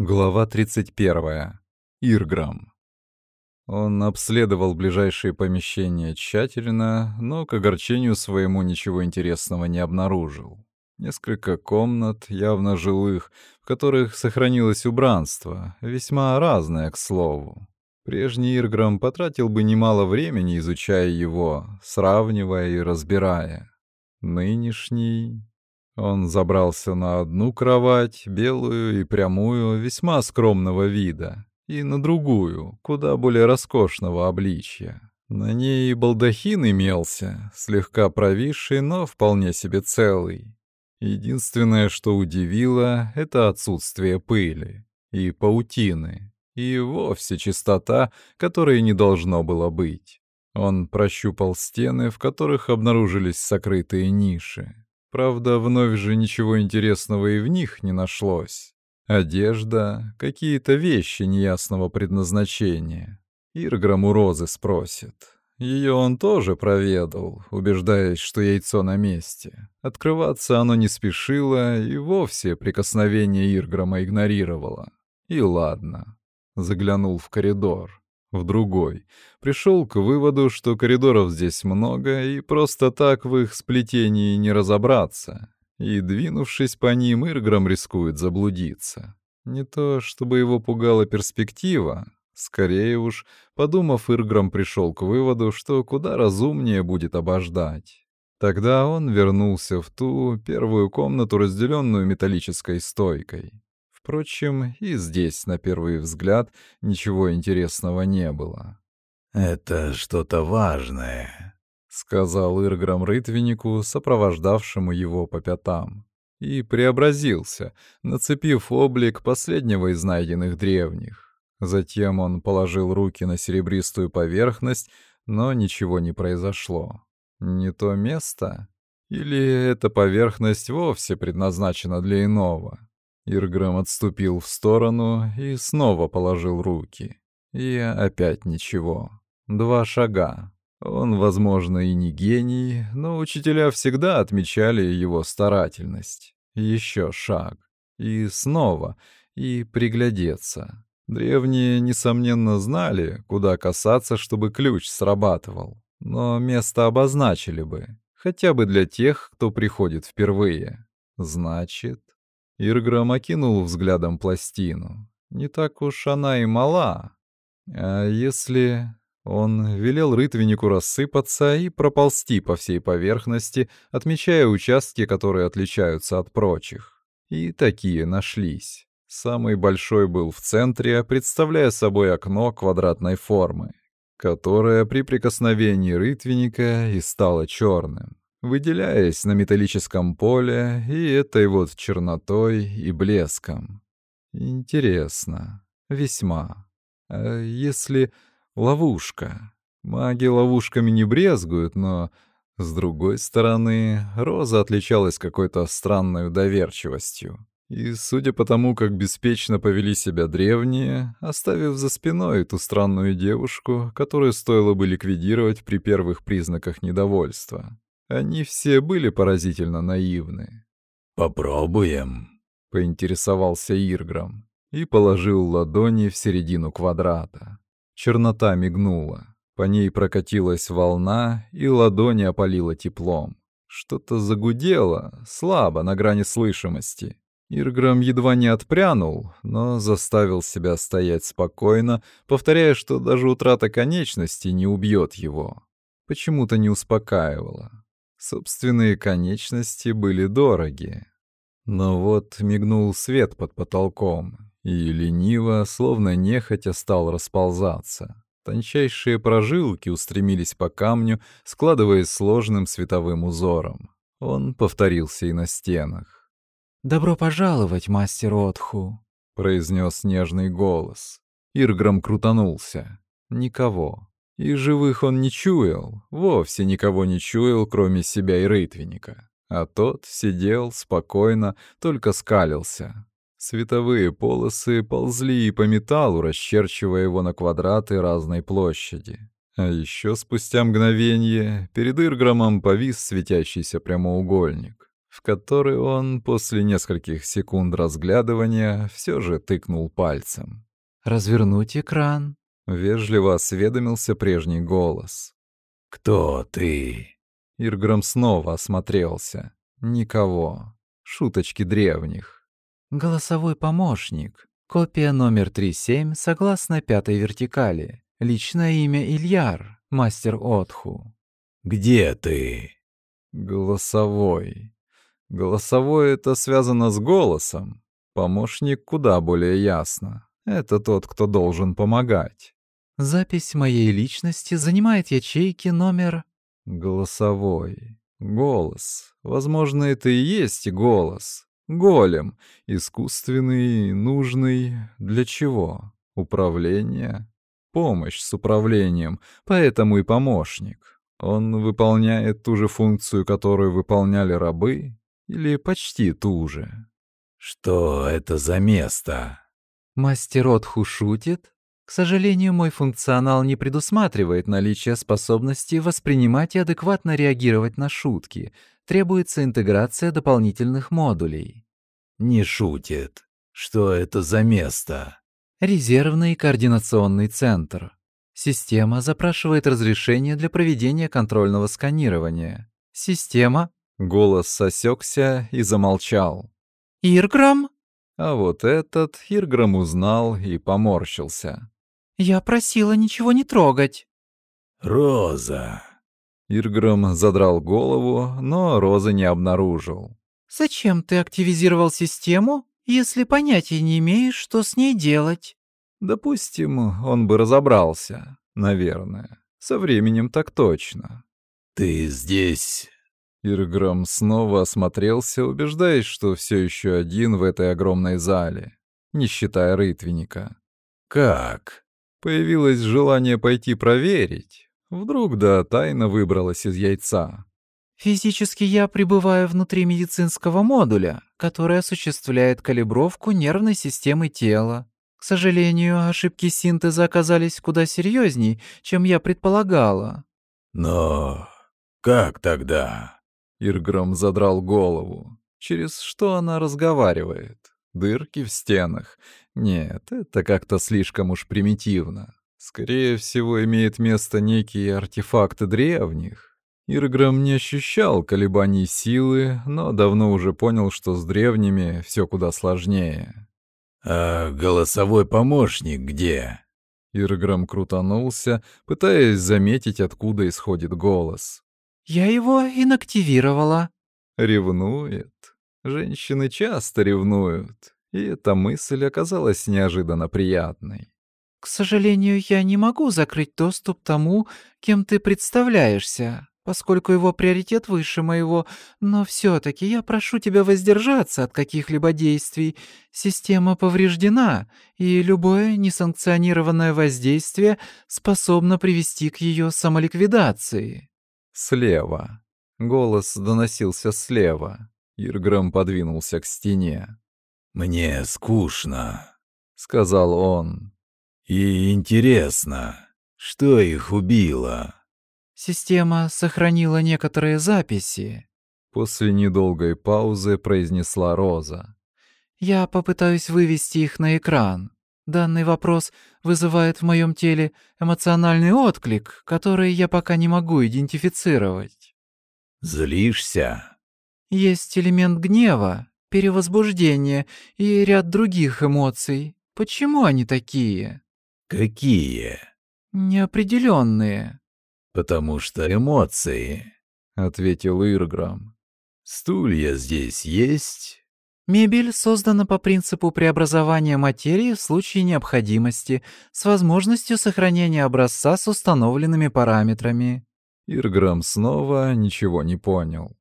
Глава 31. Ирграм. Он обследовал ближайшие помещения тщательно, но к огорчению своему ничего интересного не обнаружил. Несколько комнат, явно жилых, в которых сохранилось убранство, весьма разное, к слову. Прежний Ирграм потратил бы немало времени, изучая его, сравнивая и разбирая. Нынешний он забрался на одну кровать, белую и прямую, весьма скромного вида, и на другую, куда более роскошного обличья. На ней и балдахин имелся, слегка провисший, но вполне себе целый. Единственное, что удивило, это отсутствие пыли и паутины, и вовсе чистота, которой не должно было быть. Он прощупал стены, в которых обнаружились сокрытые ниши. Правда, вновь же ничего интересного и в них не нашлось. Одежда, какие-то вещи неясного предназначения. Ирграм у Розы спросит. Ее он тоже проведал, убеждаясь, что яйцо на месте. Открываться оно не спешило и вовсе прикосновение Ирграма игнорировало. И ладно. Заглянул в коридор в другой. Пришел к выводу, что коридоров здесь много, и просто так в их сплетении не разобраться. И, двинувшись по ним, Ирграм рискует заблудиться. Не то, чтобы его пугала перспектива. Скорее уж, подумав, Ирграм пришел к выводу, что куда разумнее будет обождать. Тогда он вернулся в ту первую комнату, разделенную металлической стойкой. Впрочем, и здесь, на первый взгляд, ничего интересного не было. «Это что-то важное», — сказал Ирграм Рытвеннику, сопровождавшему его по пятам. И преобразился, нацепив облик последнего из найденных древних. Затем он положил руки на серебристую поверхность, но ничего не произошло. Не то место? Или эта поверхность вовсе предназначена для иного? Ирграм отступил в сторону и снова положил руки. И опять ничего. Два шага. Он, возможно, и не гений, но учителя всегда отмечали его старательность. Еще шаг. И снова. И приглядеться. Древние, несомненно, знали, куда касаться, чтобы ключ срабатывал. Но место обозначили бы. Хотя бы для тех, кто приходит впервые. Значит... Ирграм окинул взглядом пластину. Не так уж она и мала. А если... Он велел рытвеннику рассыпаться и проползти по всей поверхности, отмечая участки, которые отличаются от прочих. И такие нашлись. Самый большой был в центре, представляя собой окно квадратной формы, которое при прикосновении рытвенника и стало черным выделяясь на металлическом поле и этой вот чернотой и блеском. Интересно. Весьма. А если ловушка? Маги ловушками не брезгуют, но, с другой стороны, Роза отличалась какой-то странной доверчивостью. И, судя по тому, как беспечно повели себя древние, оставив за спиной ту странную девушку, которую стоило бы ликвидировать при первых признаках недовольства. Они все были поразительно наивны. «Попробуем», — поинтересовался Ирграм и положил ладони в середину квадрата. Чернота мигнула. По ней прокатилась волна, и ладони опалило теплом. Что-то загудело, слабо, на грани слышимости. Ирграм едва не отпрянул, но заставил себя стоять спокойно, повторяя, что даже утрата конечности не убьет его. Почему-то не успокаивало. Собственные конечности были дороги. Но вот мигнул свет под потолком, и лениво, словно нехотя, стал расползаться. Тончайшие прожилки устремились по камню, складываясь сложным световым узором. Он повторился и на стенах. «Добро пожаловать, мастер Отху», — произнес нежный голос. Ирграм крутанулся. Никого. И живых он не чуял, вовсе никого не чуял, кроме себя и рытвенника. А тот сидел спокойно, только скалился. Световые полосы ползли и по металлу, расчерчивая его на квадраты разной площади. А еще спустя мгновение перед Ирграмом повис светящийся прямоугольник, в который он после нескольких секунд разглядывания все же тыкнул пальцем. «Развернуть экран», — вежливо осведомился прежний голос. «Кто ты?» Ирграм снова осмотрелся. Никого. Шуточки древних. «Голосовой помощник. Копия номер 37 согласно пятой вертикали. Личное имя Ильяр, мастер Отху». «Где ты?» «Голосовой. Голосовой — это связано с голосом. Помощник куда более ясно. Это тот, кто должен помогать. Запись моей личности занимает ячейки номер... Голосовой. Голос. Возможно, это и есть голос. Голем. Искусственный, нужный. Для чего? Управление? Помощь с управлением. Поэтому и помощник. Он выполняет ту же функцию, которую выполняли рабы, или почти ту же. Что это за место? Мастер Отху шутит? К сожалению, мой функционал не предусматривает наличие способности воспринимать и адекватно реагировать на шутки. Требуется интеграция дополнительных модулей. Не шутит. Что это за место? Резервный координационный центр. Система запрашивает разрешение для проведения контрольного сканирования. Система Голос сосекся и замолчал. «Ирграм?» А вот этот Ирграм узнал и поморщился. «Я просила ничего не трогать». «Роза». Ирграм задрал голову, но Розы не обнаружил. «Зачем ты активизировал систему, если понятия не имеешь, что с ней делать?» «Допустим, он бы разобрался, наверное. Со временем так точно». «Ты здесь Ирграм снова осмотрелся, убеждаясь, что все еще один в этой огромной зале, не считая рытвенника. «Как?» Появилось желание пойти проверить. Вдруг да тайна выбралась из яйца. «Физически я пребываю внутри медицинского модуля, который осуществляет калибровку нервной системы тела. К сожалению, ошибки синтеза оказались куда серьезней, чем я предполагала». «Но как тогда?» Ирграм задрал голову. Через что она разговаривает? Дырки в стенах? Нет, это как-то слишком уж примитивно. Скорее всего, имеет место некие артефакты древних. Ирграм не ощущал колебаний силы, но давно уже понял, что с древними все куда сложнее. «А голосовой помощник где?» Ирграм крутанулся, пытаясь заметить, откуда исходит голос. «Я его инактивировала». Ревнует. Женщины часто ревнуют, и эта мысль оказалась неожиданно приятной. «К сожалению, я не могу закрыть доступ тому, кем ты представляешься, поскольку его приоритет выше моего, но все таки я прошу тебя воздержаться от каких-либо действий. Система повреждена, и любое несанкционированное воздействие способно привести к ее самоликвидации». Слева. Голос доносился слева. Ирграм подвинулся к стене. «Мне скучно», — сказал он. «И интересно, что их убило?» «Система сохранила некоторые записи», — после недолгой паузы произнесла Роза. «Я попытаюсь вывести их на экран. Данный вопрос вызывает в моем теле эмоциональный отклик, который я пока не могу идентифицировать. Злишься? Есть элемент гнева, перевозбуждения и ряд других эмоций. Почему они такие? Какие? Неопределенные. Потому что эмоции, ответил Ирграм. Стулья здесь есть? Мебель создана по принципу преобразования материи в случае необходимости с возможностью сохранения образца с установленными параметрами. Ирграм снова ничего не понял.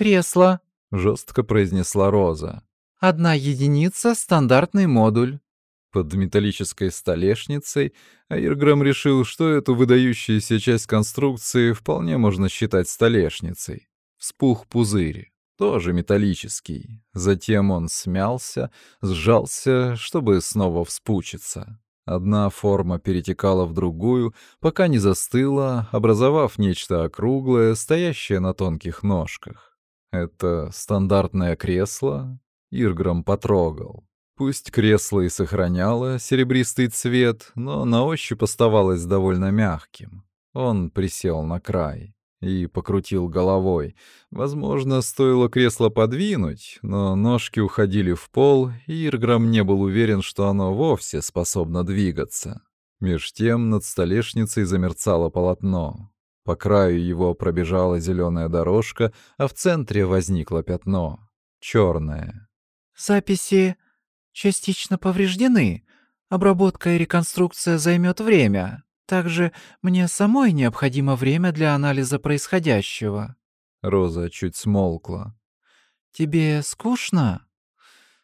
«Кресло», — жестко произнесла Роза. «Одна единица — стандартный модуль». Под металлической столешницей Айрграм решил, что эту выдающуюся часть конструкции вполне можно считать столешницей. Вспух пузырь тоже металлический. Затем он смялся, сжался, чтобы снова вспучиться. Одна форма перетекала в другую, пока не застыла, образовав нечто округлое, стоящее на тонких ножках. Это стандартное кресло? Ирграм потрогал. Пусть кресло и сохраняло серебристый цвет, но на ощупь оставалось довольно мягким. Он присел на край и покрутил головой. Возможно, стоило кресло подвинуть, но ножки уходили в пол, и Ирграм не был уверен, что оно вовсе способно двигаться. Меж тем над столешницей замерцало полотно. По краю его пробежала зеленая дорожка, а в центре возникло пятно. черное. «Записи частично повреждены. Обработка и реконструкция займет время. Также мне самой необходимо время для анализа происходящего». Роза чуть смолкла. «Тебе скучно?»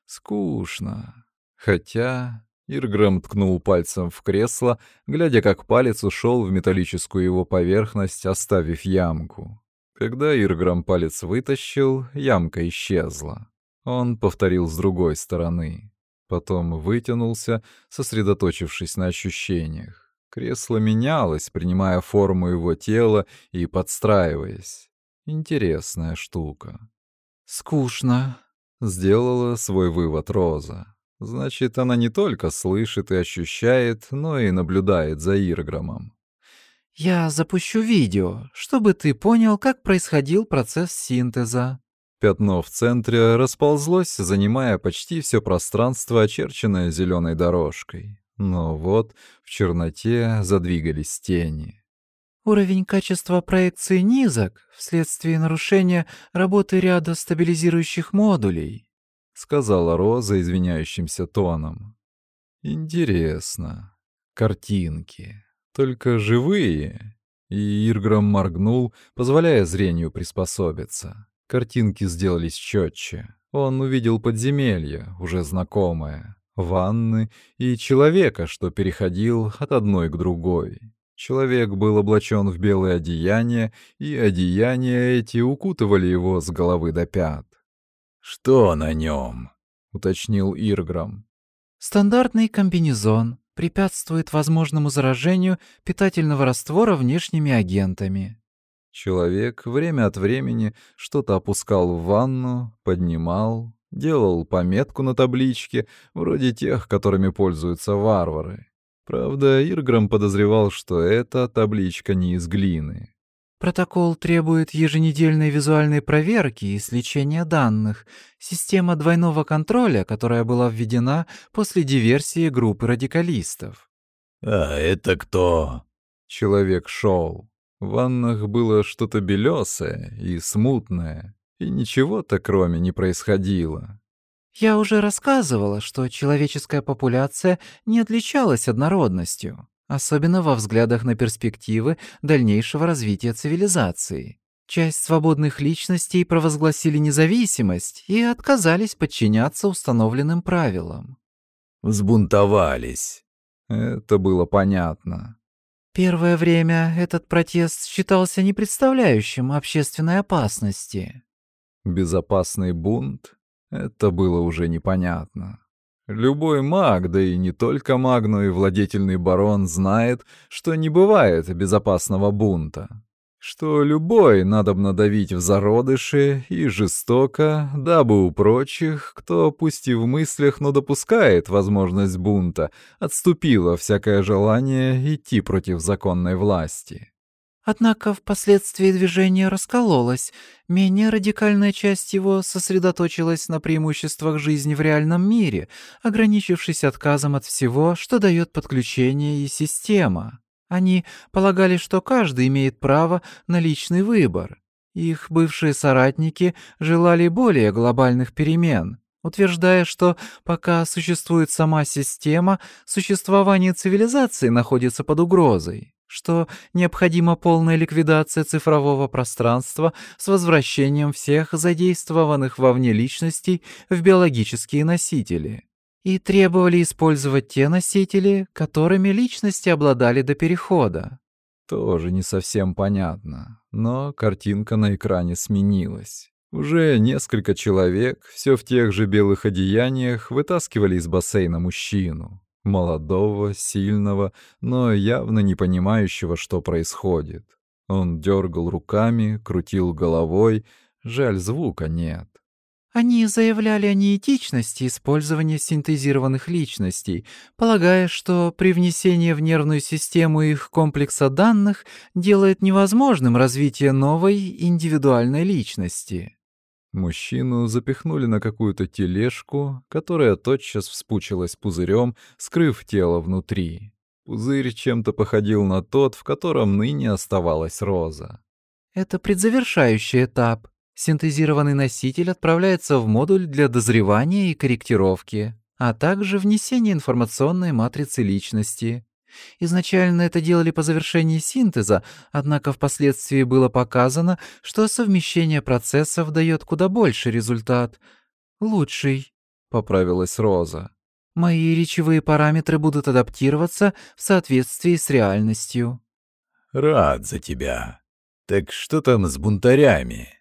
«Скучно. Хотя Ирграм ткнул пальцем в кресло, глядя, как палец ушел в металлическую его поверхность, оставив ямку. Когда Ирграм палец вытащил, ямка исчезла. Он повторил с другой стороны. Потом вытянулся, сосредоточившись на ощущениях. Кресло менялось, принимая форму его тела и подстраиваясь. Интересная штука. «Скучно», — сделала свой вывод Роза. Значит, она не только слышит и ощущает, но и наблюдает за Ирграмом. «Я запущу видео, чтобы ты понял, как происходил процесс синтеза». Пятно в центре расползлось, занимая почти все пространство, очерченное зеленой дорожкой. Но вот в черноте задвигались тени. Уровень качества проекции низок вследствие нарушения работы ряда стабилизирующих модулей. — сказала Роза извиняющимся тоном. «Интересно. Картинки. Только живые?» И Ирграм моргнул, позволяя зрению приспособиться. Картинки сделались четче. Он увидел подземелье, уже знакомое, ванны и человека, что переходил от одной к другой. Человек был облачен в белое одеяние, и одеяния эти укутывали его с головы до пят. «Что на нем?» — уточнил Ирграм. «Стандартный комбинезон препятствует возможному заражению питательного раствора внешними агентами». Человек время от времени что-то опускал в ванну, поднимал, делал пометку на табличке, вроде тех, которыми пользуются варвары. Правда, Ирграм подозревал, что эта табличка не из глины. Протокол требует еженедельной визуальной проверки и сличения данных. Система двойного контроля, которая была введена после диверсии группы радикалистов. «А это кто?» Человек шел. В ваннах было что-то белесое и смутное, и ничего-то кроме не происходило. Я уже рассказывала, что человеческая популяция не отличалась однородностью особенно во взглядах на перспективы дальнейшего развития цивилизации. Часть свободных личностей провозгласили независимость и отказались подчиняться установленным правилам. Взбунтовались. Это было понятно. Первое время этот протест считался не представляющим общественной опасности. Безопасный бунт? Это было уже непонятно. Любой маг, да и не только маг, но и владетельный барон знает, что не бывает безопасного бунта. Что любой надобно давить в зародыши и жестоко, дабы у прочих, кто пусть и в мыслях, но допускает возможность бунта, отступило всякое желание идти против законной власти. Однако впоследствии движение раскололось. Менее радикальная часть его сосредоточилась на преимуществах жизни в реальном мире, ограничившись отказом от всего, что дает подключение и система. Они полагали, что каждый имеет право на личный выбор. Их бывшие соратники желали более глобальных перемен, утверждая, что пока существует сама система, существование цивилизации находится под угрозой что необходима полная ликвидация цифрового пространства с возвращением всех задействованных вовне личностей в биологические носители, и требовали использовать те носители, которыми личности обладали до перехода. Тоже не совсем понятно, но картинка на экране сменилась. Уже несколько человек, все в тех же белых одеяниях, вытаскивали из бассейна мужчину молодого, сильного, но явно не понимающего, что происходит. Он дергал руками, крутил головой. Жаль, звука нет. Они заявляли о неэтичности использования синтезированных личностей, полагая, что при внесении в нервную систему их комплекса данных делает невозможным развитие новой индивидуальной личности. Мужчину запихнули на какую-то тележку, которая тотчас вспучилась пузырем, скрыв тело внутри. Пузырь чем-то походил на тот, в котором ныне оставалась роза. Это предзавершающий этап. Синтезированный носитель отправляется в модуль для дозревания и корректировки, а также внесения информационной матрицы личности. Изначально это делали по завершении синтеза, однако впоследствии было показано, что совмещение процессов дает куда больше результат. «Лучший», — поправилась Роза. «Мои речевые параметры будут адаптироваться в соответствии с реальностью». «Рад за тебя. Так что там с бунтарями?»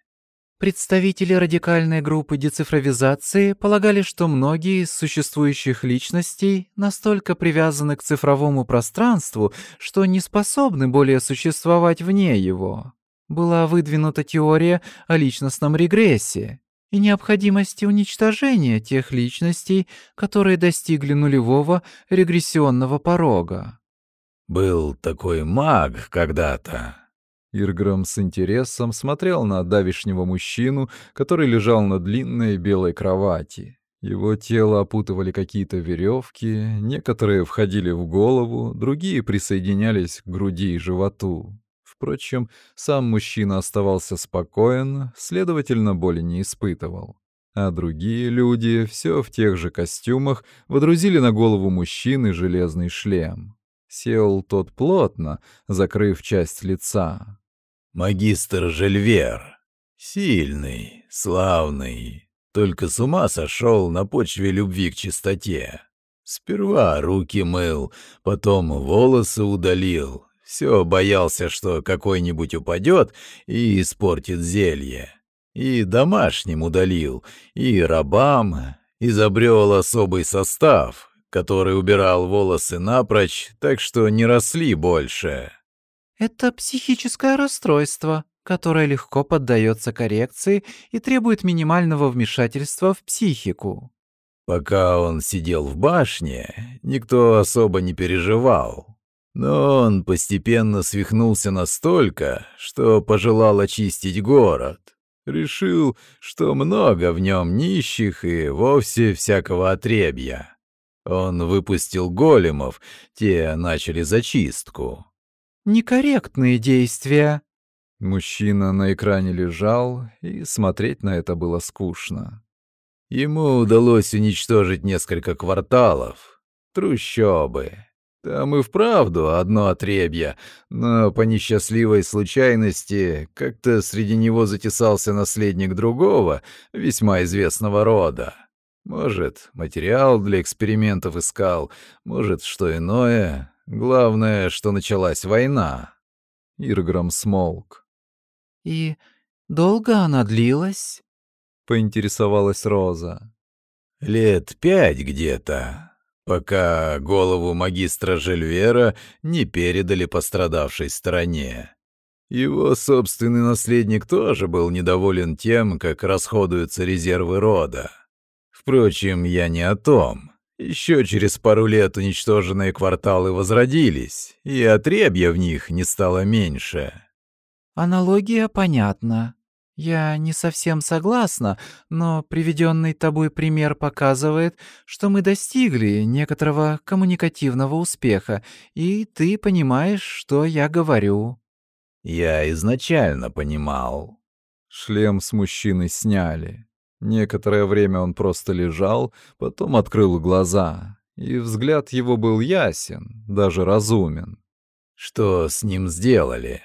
Представители радикальной группы децифровизации полагали, что многие из существующих личностей настолько привязаны к цифровому пространству, что не способны более существовать вне его. Была выдвинута теория о личностном регрессе и необходимости уничтожения тех личностей, которые достигли нулевого регрессионного порога. «Был такой маг когда-то», Ирграм с интересом смотрел на давишнего мужчину, который лежал на длинной белой кровати. Его тело опутывали какие-то веревки, некоторые входили в голову, другие присоединялись к груди и животу. Впрочем, сам мужчина оставался спокоен, следовательно, боли не испытывал. А другие люди, все в тех же костюмах, водрузили на голову мужчины железный шлем. Сел тот плотно, закрыв часть лица. «Магистр Жельвер. Сильный, славный, только с ума сошел на почве любви к чистоте. Сперва руки мыл, потом волосы удалил. Все боялся, что какой-нибудь упадет и испортит зелье. И домашним удалил, и рабам, изобрел особый состав, который убирал волосы напрочь, так что не росли больше. Это психическое расстройство, которое легко поддается коррекции и требует минимального вмешательства в психику. Пока он сидел в башне, никто особо не переживал. Но он постепенно свихнулся настолько, что пожелал очистить город. Решил, что много в нем нищих и вовсе всякого отребья. Он выпустил големов, те начали зачистку. Некорректные действия. Мужчина на экране лежал, и смотреть на это было скучно. Ему удалось уничтожить несколько кварталов. Трущобы. Там и вправду одно отребье, но по несчастливой случайности как-то среди него затесался наследник другого, весьма известного рода. Может, материал для экспериментов искал, может, что иное. Главное, что началась война. Ирграм смолк. «И долго она длилась?» — поинтересовалась Роза. «Лет пять где-то, пока голову магистра Жельвера не передали пострадавшей стороне. Его собственный наследник тоже был недоволен тем, как расходуются резервы рода. Впрочем, я не о том. Еще через пару лет уничтоженные кварталы возродились, и отребья в них не стало меньше. Аналогия понятна. Я не совсем согласна, но приведенный тобой пример показывает, что мы достигли некоторого коммуникативного успеха, и ты понимаешь, что я говорю. Я изначально понимал. Шлем с мужчины сняли. Некоторое время он просто лежал, потом открыл глаза, и взгляд его был ясен, даже разумен. «Что с ним сделали?»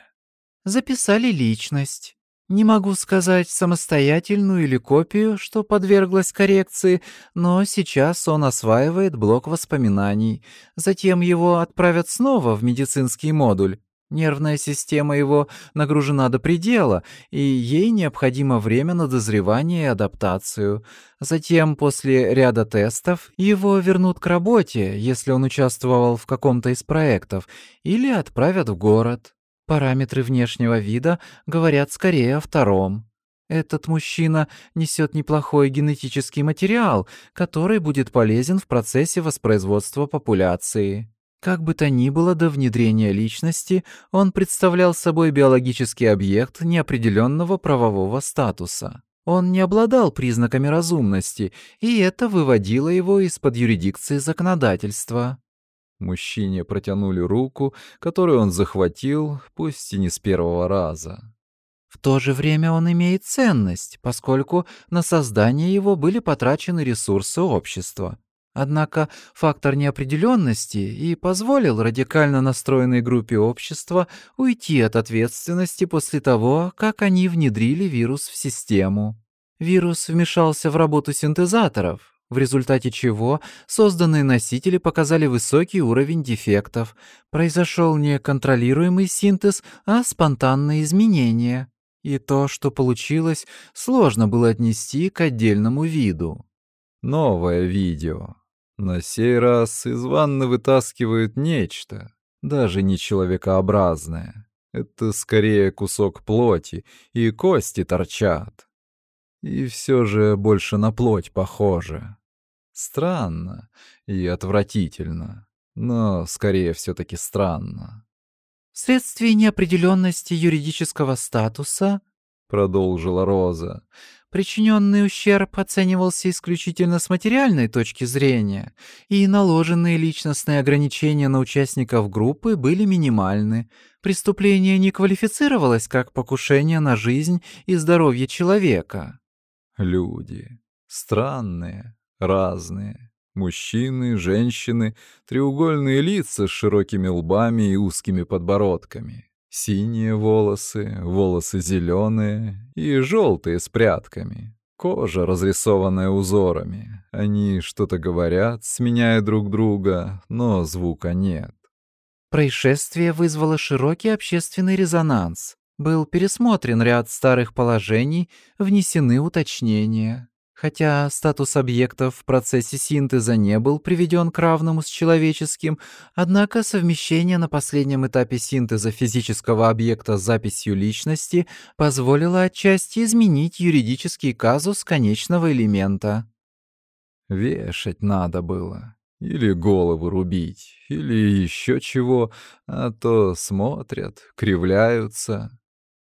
«Записали личность. Не могу сказать самостоятельную или копию, что подверглась коррекции, но сейчас он осваивает блок воспоминаний. Затем его отправят снова в медицинский модуль. Нервная система его нагружена до предела, и ей необходимо время на дозревание и адаптацию. Затем, после ряда тестов, его вернут к работе, если он участвовал в каком-то из проектов, или отправят в город. Параметры внешнего вида говорят скорее о втором. Этот мужчина несет неплохой генетический материал, который будет полезен в процессе воспроизводства популяции. Как бы то ни было, до внедрения личности он представлял собой биологический объект неопределенного правового статуса. Он не обладал признаками разумности, и это выводило его из-под юрисдикции законодательства. Мужчине протянули руку, которую он захватил, пусть и не с первого раза. В то же время он имеет ценность, поскольку на создание его были потрачены ресурсы общества. Однако фактор неопределенности и позволил радикально настроенной группе общества уйти от ответственности после того, как они внедрили вирус в систему. Вирус вмешался в работу синтезаторов, в результате чего созданные носители показали высокий уровень дефектов. Произошел не контролируемый синтез, а спонтанные изменения. И то, что получилось, сложно было отнести к отдельному виду. Новое видео. На сей раз из ванны вытаскивают нечто, даже не человекообразное. Это скорее кусок плоти, и кости торчат. И все же больше на плоть похоже. Странно и отвратительно, но скорее все-таки странно. «Вследствие неопределенности юридического статуса, — продолжила Роза, Причиненный ущерб оценивался исключительно с материальной точки зрения, и наложенные личностные ограничения на участников группы были минимальны. Преступление не квалифицировалось как покушение на жизнь и здоровье человека. Люди. Странные, разные. Мужчины, женщины, треугольные лица с широкими лбами и узкими подбородками. Синие волосы, волосы зеленые и желтые с прядками. Кожа, разрисованная узорами. Они что-то говорят, сменяя друг друга, но звука нет. Происшествие вызвало широкий общественный резонанс. Был пересмотрен ряд старых положений, внесены уточнения. Хотя статус объектов в процессе синтеза не был приведен к равному с человеческим, однако совмещение на последнем этапе синтеза физического объекта с записью личности позволило отчасти изменить юридический казус конечного элемента. Вешать надо было. Или головы рубить, или еще чего, а то смотрят, кривляются.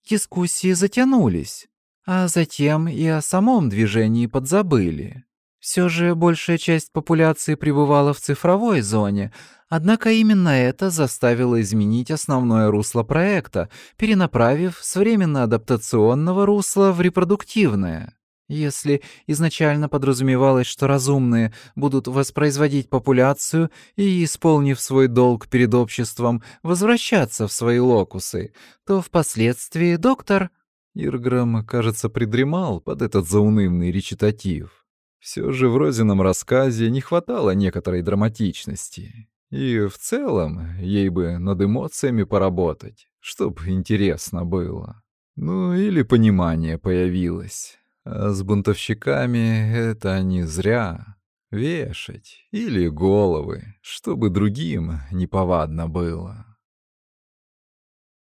Дискуссии затянулись а затем и о самом движении подзабыли. Все же большая часть популяции пребывала в цифровой зоне, однако именно это заставило изменить основное русло проекта, перенаправив с временно-адаптационного русла в репродуктивное. Если изначально подразумевалось, что разумные будут воспроизводить популяцию и, исполнив свой долг перед обществом, возвращаться в свои локусы, то впоследствии доктор Ирграм, кажется, придремал под этот заунывный речитатив. Все же в Розином рассказе не хватало некоторой драматичности. И в целом ей бы над эмоциями поработать, чтоб интересно было. Ну или понимание появилось. А с бунтовщиками это не зря. Вешать или головы, чтобы другим неповадно было.